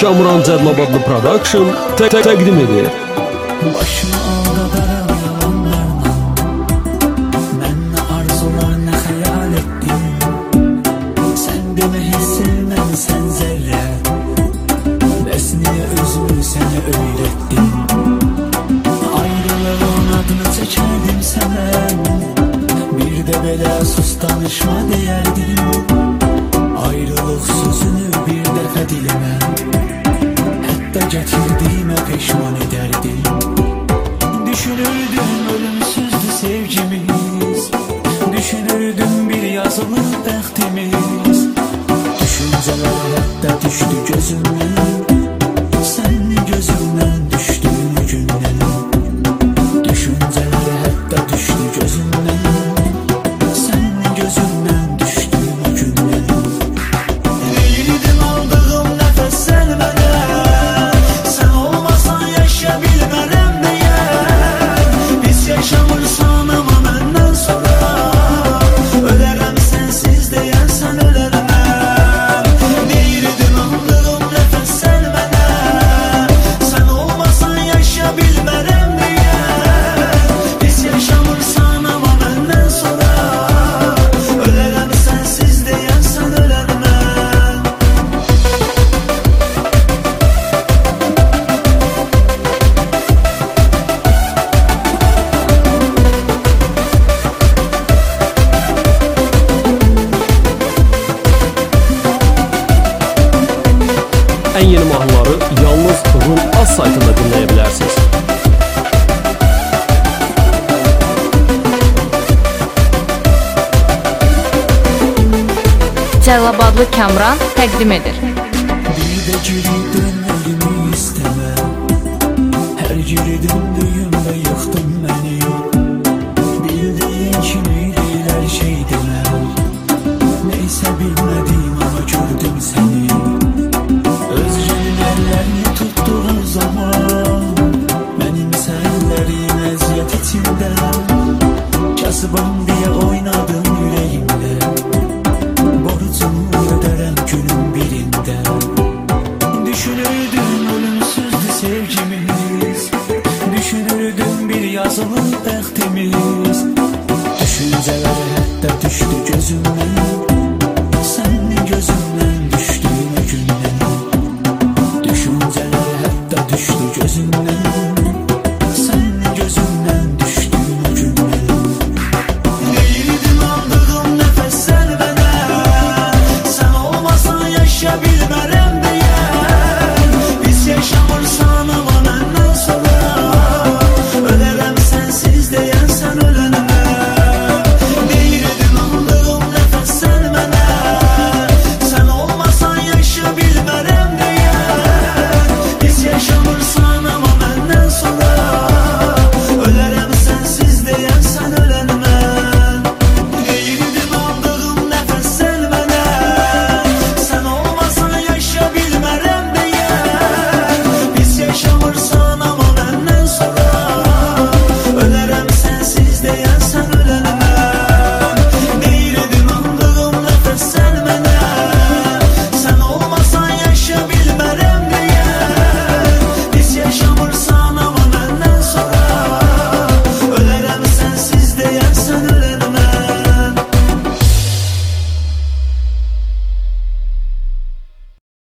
Kamuran Cədlabadlı Production tə təqdim edir. Başımı aldadaram yalanlarla Mən nə arzular nə xəyal etdim Sən demə hiss sevməmisən zərrə Bəs niyə özümü sənə öyrətdim Ayrılığın adını çəkərdim sənə Bir də belə sus danışma deyərdim Ayrılıq sözünü Ən yeni mahnıları yalnız Rum Az saytında dinləyə bilərsiniz. Cəlilabadlı Kamran təqdim edir. Bir də geri dönməyimi istəmə Hər geri döndüyümdə Düşünürdüm bir yazılı bəxtimiz Düşüncələr hətta düşdü gözümdən